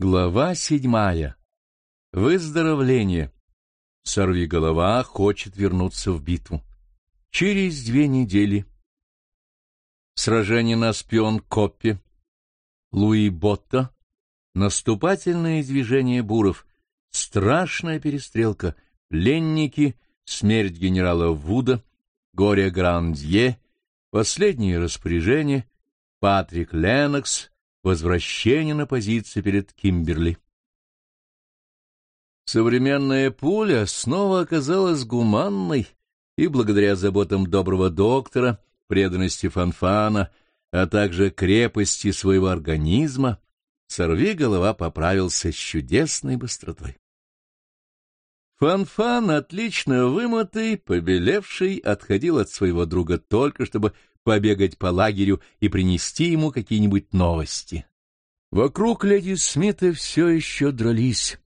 Глава седьмая. Выздоровление. Сорви голова хочет вернуться в битву. Через две недели. Сражение на Спион-Коппе. Луи Ботта. Наступательное движение буров. Страшная перестрелка. Пленники. Смерть генерала Вуда. Горе Грандье. Последние распоряжения. Патрик Ленокс Возвращение на позиции перед Кимберли. Современная пуля снова оказалась гуманной, и благодаря заботам доброго доктора, преданности Фанфана, а также крепости своего организма, сорви голова поправился с чудесной быстротой. Фанфан, отлично вымытый, побелевший, отходил от своего друга только, чтобы побегать по лагерю и принести ему какие-нибудь новости. Вокруг леди Смита все еще дрались.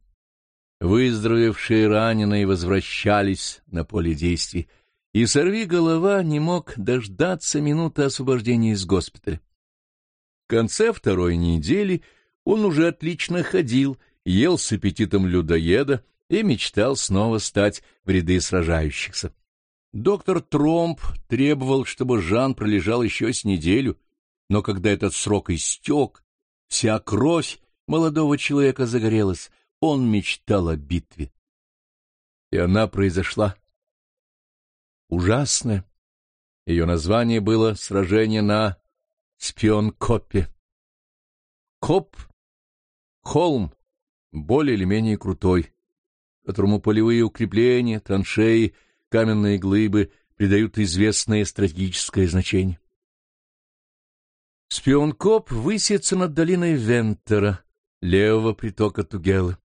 Выздоровевшие раненые возвращались на поле действий, и сорви голова не мог дождаться минуты освобождения из госпиталя. В конце второй недели он уже отлично ходил, ел с аппетитом людоеда и мечтал снова стать в ряды сражающихся. Доктор Тромп требовал, чтобы Жан пролежал еще с неделю, но когда этот срок истек, вся кровь молодого человека загорелась, он мечтал о битве. И она произошла. Ужасная. Ее название было «Сражение на Спион-Коппе». Коп — холм, более или менее крутой, которому полевые укрепления, траншеи — каменные глыбы придают известное стратегическое значение. Спионкоп высится над долиной Вентера, левого притока Тугелы.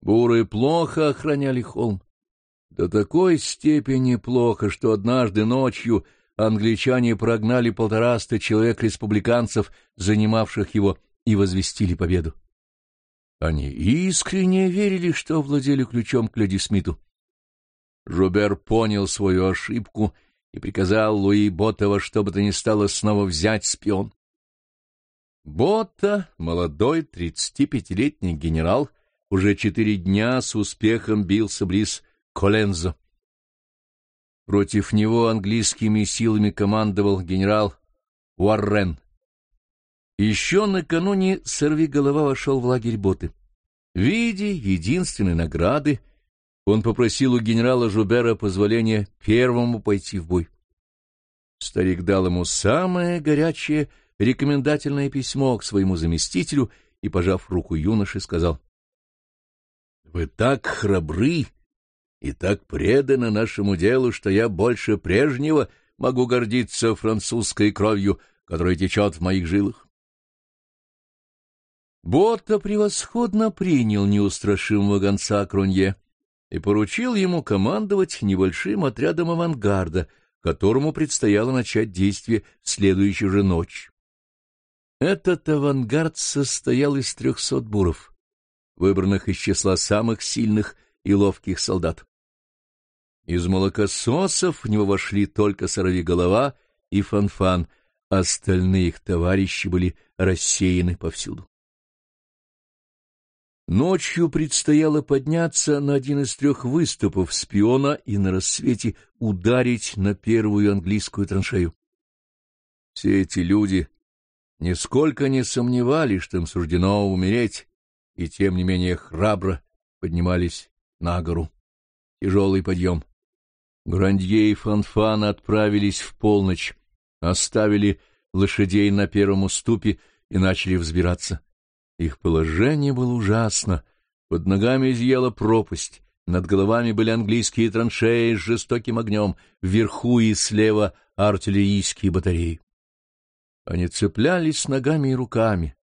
Буры плохо охраняли холм. До такой степени плохо, что однажды ночью англичане прогнали полтораста человек республиканцев, занимавших его, и возвестили победу. Они искренне верили, что владели ключом к леди Смиту. Жубер понял свою ошибку и приказал Луи Ботта во что бы то ни стало снова взять спион. Ботта, молодой тридцатипятилетний генерал, уже четыре дня с успехом бился близ Колензо. Против него английскими силами командовал генерал Уаррен. Еще накануне сорвиголова вошел в лагерь Боты. В виде единственной награды он попросил у генерала Жубера позволения первому пойти в бой. Старик дал ему самое горячее рекомендательное письмо к своему заместителю и, пожав руку юноши, сказал, — Вы так храбры и так преданы нашему делу, что я больше прежнего могу гордиться французской кровью, которая течет в моих жилах. Ботта превосходно принял неустрашимого гонца Кронье и поручил ему командовать небольшим отрядом авангарда, которому предстояло начать действие в следующую же ночь. Этот авангард состоял из трехсот буров, выбранных из числа самых сильных и ловких солдат. Из молокососов в него вошли только сорвиголова и фанфан, остальные их товарищи были рассеяны повсюду. Ночью предстояло подняться на один из трех выступов спиона и на рассвете ударить на первую английскую траншею. Все эти люди нисколько не сомневались, что им суждено умереть, и тем не менее храбро поднимались на гору. Тяжелый подъем. Грандье и Фанфан отправились в полночь, оставили лошадей на первом уступе и начали взбираться. Их положение было ужасно. Под ногами изъела пропасть, над головами были английские траншеи с жестоким огнем, вверху и слева артиллерийские батареи. Они цеплялись ногами и руками,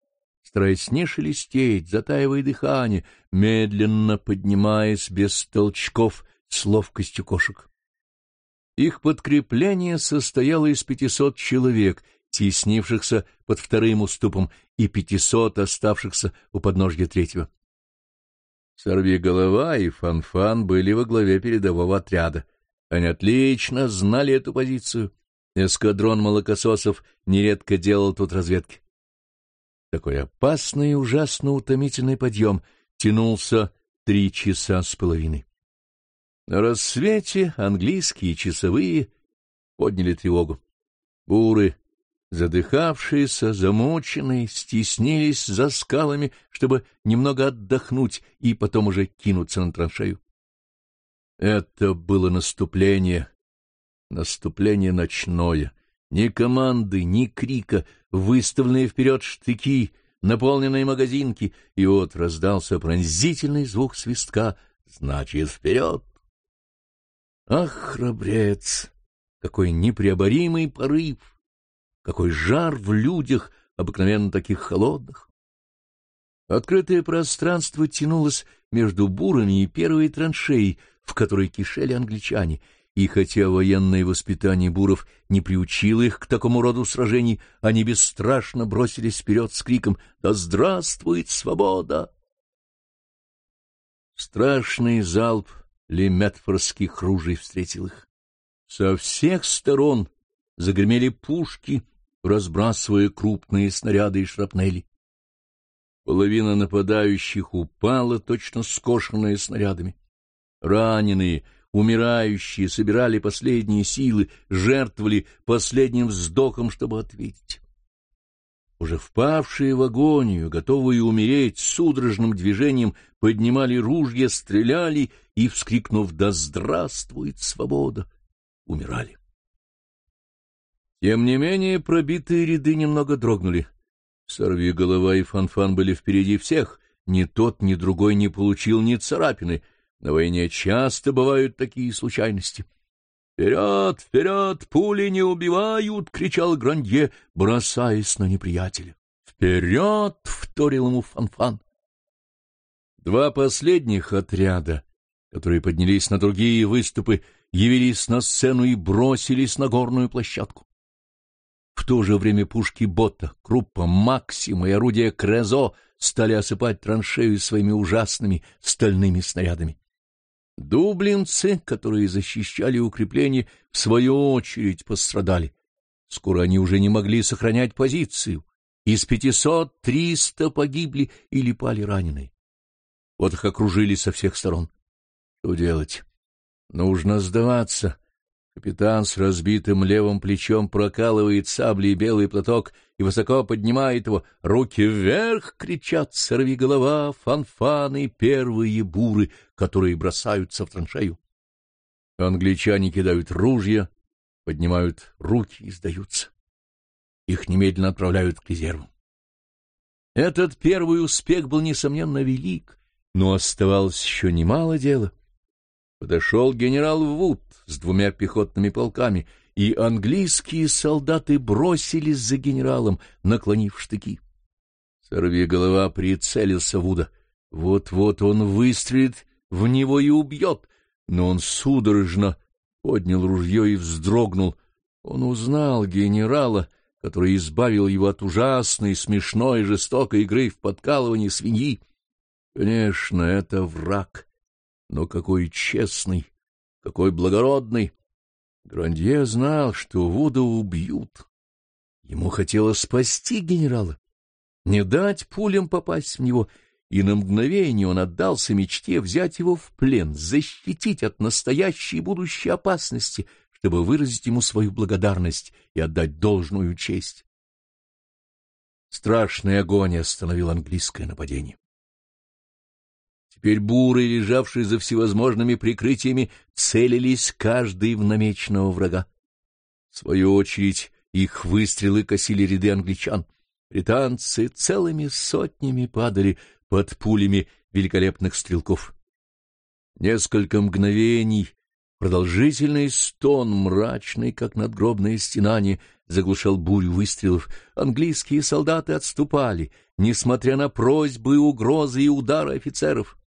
стараясь не шелестеть, затаивая дыхание, медленно поднимаясь без толчков с ловкостью кошек. Их подкрепление состояло из пятисот человек, теснившихся под вторым уступом, и пятисот оставшихся у подножья третьего. Сорви голова и Фанфан были во главе передового отряда. Они отлично знали эту позицию. Эскадрон молокососов нередко делал тут разведки. Такой опасный и ужасно утомительный подъем тянулся три часа с половиной. На рассвете английские часовые подняли тревогу. Буры, задыхавшиеся, замученные, стеснились за скалами, чтобы немного отдохнуть и потом уже кинуться на траншею. Это было наступление, наступление ночное. Ни команды, ни крика, выставленные вперед штыки, наполненные магазинки, и вот раздался пронзительный звук свистка. Значит, вперед! Ах, храбрец! Какой непреоборимый порыв! Какой жар в людях, обыкновенно таких холодных! Открытое пространство тянулось между бурами и первой траншеей, в которой кишели англичане, и хотя военное воспитание буров не приучило их к такому роду сражений, они бесстрашно бросились вперед с криком «Да здравствует свобода!». Страшный залп леметфорских ружей встретил их. Со всех сторон загремели пушки, разбрасывая крупные снаряды и шрапнели. Половина нападающих упала, точно скошенная снарядами. Раненые, умирающие собирали последние силы, жертвовали последним вздохом, чтобы ответить. Уже впавшие в агонию, готовые умереть, судорожным движением поднимали ружья, стреляли и, вскрикнув «Да здравствует свобода!», умирали. Тем не менее, пробитые ряды немного дрогнули. Сорви голова и Фанфан были впереди всех, ни тот, ни другой не получил ни царапины. На войне часто бывают такие случайности. «Вперед, вперед! Пули не убивают!» — кричал Грандье, бросаясь на неприятеля. «Вперед!» — вторил ему Фанфан. Два последних отряда, которые поднялись на другие выступы, явились на сцену и бросились на горную площадку. В то же время пушки Бота, Круппа, Максима и орудия Крезо стали осыпать траншею своими ужасными стальными снарядами. Дублинцы, которые защищали укрепление, в свою очередь пострадали. Скоро они уже не могли сохранять позицию. Из пятисот триста погибли или пали раненые. Вот их окружили со всех сторон. Что делать? Нужно сдаваться. Капитан с разбитым левым плечом прокалывает саблей белый платок и высоко поднимает его. «Руки вверх!» — кричат сорви голова, фанфаны, первые буры, которые бросаются в траншею. Англичане кидают ружья, поднимают руки и сдаются. Их немедленно отправляют к резерву. Этот первый успех был, несомненно, велик, но оставалось еще немало дела. Подошел генерал Вуд с двумя пехотными полками, и английские солдаты бросились за генералом, наклонив штыки. Голова прицелился Вуда. Вот-вот он выстрелит в него и убьет, но он судорожно поднял ружье и вздрогнул. Он узнал генерала, который избавил его от ужасной, смешной жестокой игры в подкалывании свиньи. Конечно, это враг, но какой честный, какой благородный! Грандье знал, что Вуда убьют. Ему хотелось спасти генерала, не дать пулям попасть в него, и на мгновение он отдался мечте взять его в плен, защитить от настоящей и будущей опасности, чтобы выразить ему свою благодарность и отдать должную честь. Страшный огонь остановил английское нападение. Теперь буры, лежавшие за всевозможными прикрытиями, целились каждый в намеченного врага. В свою очередь их выстрелы косили ряды англичан. Британцы целыми сотнями падали под пулями великолепных стрелков. Несколько мгновений продолжительный стон, мрачный, как надгробное стенание, заглушал бурю выстрелов. Английские солдаты отступали, несмотря на просьбы, угрозы и удары офицеров.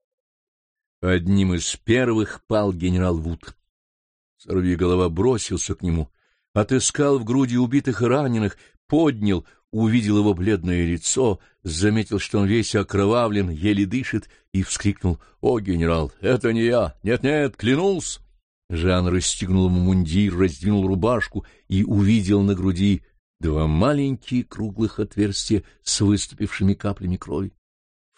Одним из первых пал генерал Вуд. голова бросился к нему, отыскал в груди убитых и раненых, поднял, увидел его бледное лицо, заметил, что он весь окровавлен, еле дышит, и вскрикнул «О, генерал, это не я! Нет-нет, клянусь!» Жан расстегнул ему мундир, раздвинул рубашку и увидел на груди два маленькие круглых отверстия с выступившими каплями крови.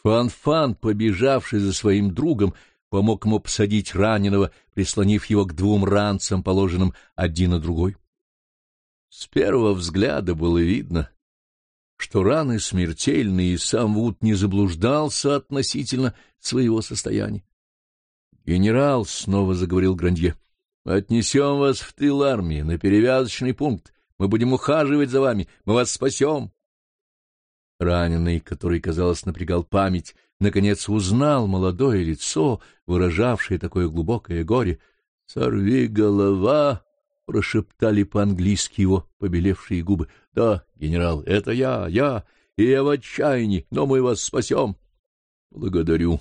Фан-Фан, побежавший за своим другом, помог ему посадить раненого, прислонив его к двум ранцам, положенным один на другой. С первого взгляда было видно, что раны смертельные, и сам Вуд не заблуждался относительно своего состояния. «Генерал», — снова заговорил Грандье, — «отнесем вас в тыл армии, на перевязочный пункт. Мы будем ухаживать за вами, мы вас спасем». Раненый, который, казалось, напрягал память, наконец узнал молодое лицо, выражавшее такое глубокое горе. «Сорви голова!» — прошептали по-английски его побелевшие губы. «Да, генерал, это я, я, и я в отчаянии, но мы вас спасем!» «Благодарю.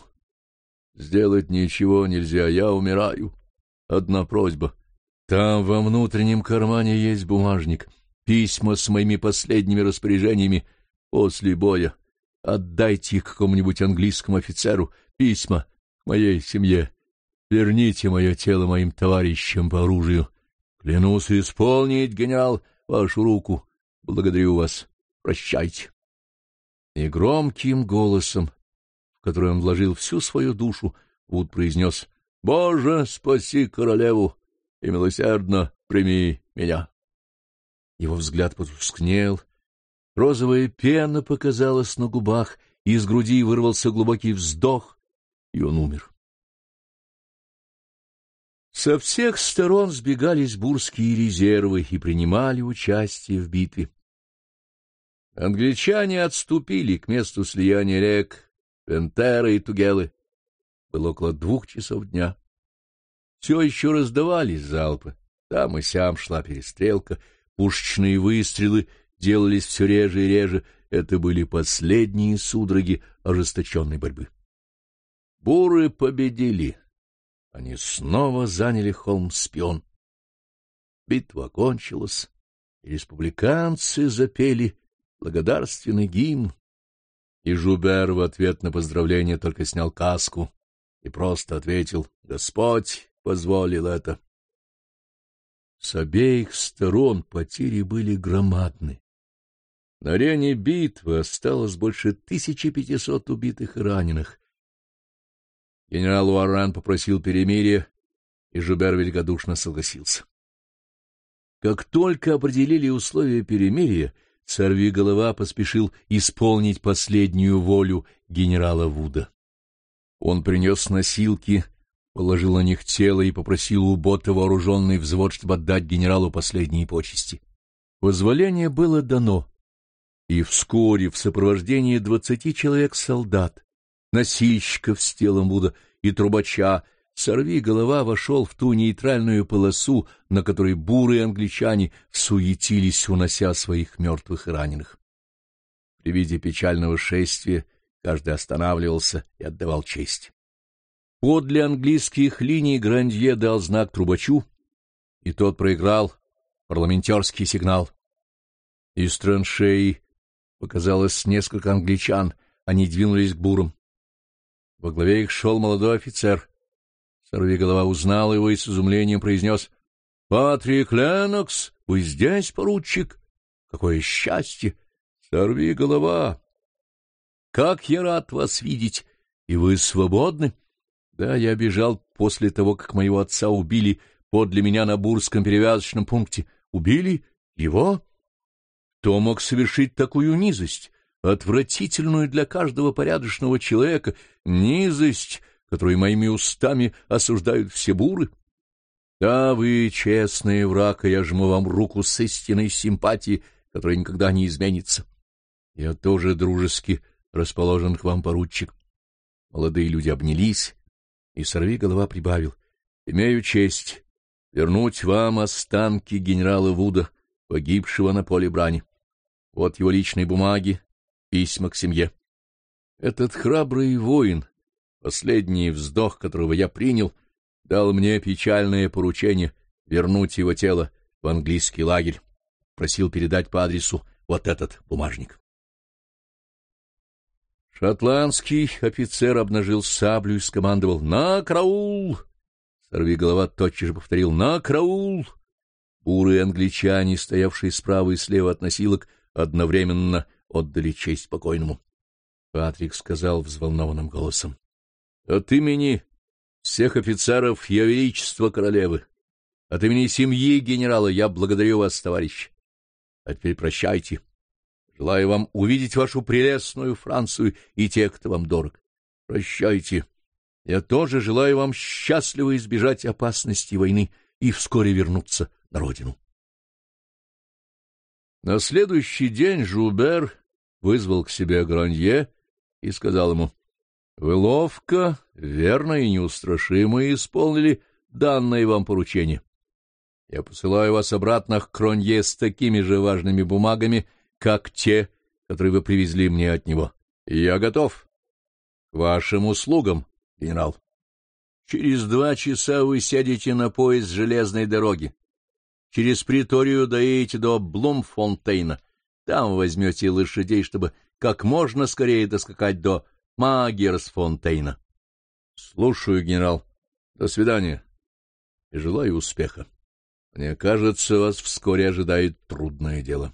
Сделать ничего нельзя, я умираю. Одна просьба. Там во внутреннем кармане есть бумажник, письма с моими последними распоряжениями после боя. Отдайте их какому-нибудь английскому офицеру, письма моей семье. Верните мое тело моим товарищам по оружию. Клянусь исполнить, генерал, вашу руку. Благодарю вас. Прощайте. И громким голосом, в который он вложил всю свою душу, Вуд произнес «Боже, спаси королеву и милосердно прими меня». Его взгляд потускнел, Розовая пена показалась на губах, и из груди вырвался глубокий вздох, и он умер. Со всех сторон сбегались бурские резервы и принимали участие в битве. Англичане отступили к месту слияния рек Пентера и Тугелы. Было около двух часов дня. Все еще раздавались залпы. Там и сям шла перестрелка, пушечные выстрелы делались все реже и реже, это были последние судороги ожесточенной борьбы. Буры победили. Они снова заняли холм Спион. Битва окончилась, и республиканцы запели благодарственный гимн. И Жубер в ответ на поздравление только снял каску и просто ответил «Господь позволил это». С обеих сторон потери были громадны. На арене битвы осталось больше 1500 убитых и раненых. Генерал Уарран попросил перемирия, и Жубер великодушно согласился. Как только определили условия перемирия, голова поспешил исполнить последнюю волю генерала Вуда. Он принес носилки, положил на них тело и попросил у бота вооруженный взвод, чтобы отдать генералу последние почести. Позволение было дано, и вскоре в сопровождении двадцати человек-солдат, носильщиков с телом Буда и трубача, сорви голова вошел в ту нейтральную полосу, на которой бурые англичане суетились, унося своих мертвых и раненых. При виде печального шествия каждый останавливался и отдавал честь. Подле английских линий Грандье дал знак трубачу, и тот проиграл парламентерский сигнал. Из траншеи Показалось несколько англичан, они двинулись к бурам. Во главе их шел молодой офицер. голова узнал его и с изумлением произнес — Патрик Ленокс, вы здесь, поручик? Какое счастье! Сорви голова! Как я рад вас видеть! И вы свободны? Да, я бежал после того, как моего отца убили подле меня на Бурском перевязочном пункте. Убили? Его? Кто мог совершить такую низость, отвратительную для каждого порядочного человека, низость, которую моими устами осуждают все буры? Да, вы честный враг, я жму вам руку с истинной симпатией, которая никогда не изменится. Я тоже дружески расположен к вам, поручик. Молодые люди обнялись, и сорви голова прибавил. Имею честь вернуть вам останки генерала Вуда, погибшего на поле брани. Вот его личные бумаги, письма к семье. Этот храбрый воин, последний вздох которого я принял, дал мне печальное поручение вернуть его тело в английский лагерь. Просил передать по адресу вот этот бумажник. Шотландский офицер обнажил саблю и скомандовал «На караул!» Сорви голова тотчас же повторил «На караул!» Уры англичане, стоявшие справа и слева от носилок, одновременно отдали честь покойному. Патрик сказал взволнованным голосом. — От имени всех офицеров Ее Величества Королевы, от имени семьи генерала я благодарю вас, товарищ. А теперь прощайте. Желаю вам увидеть вашу прелестную Францию и тех, кто вам дорог. Прощайте. Я тоже желаю вам счастливо избежать опасности войны и вскоре вернуться на родину. На следующий день Жубер вызвал к себе Гранье и сказал ему, — Вы ловко, верно и неустрашимо исполнили данное вам поручение. Я посылаю вас обратно к Кронье с такими же важными бумагами, как те, которые вы привезли мне от него. Я готов. К вашим услугам, генерал. Через два часа вы сядете на поезд железной дороги. Через приторию доедете до Блумфонтейна. Там возьмете лошадей, чтобы как можно скорее доскакать до Магерсфонтейна. Слушаю, генерал. До свидания. И желаю успеха. Мне кажется, вас вскоре ожидает трудное дело.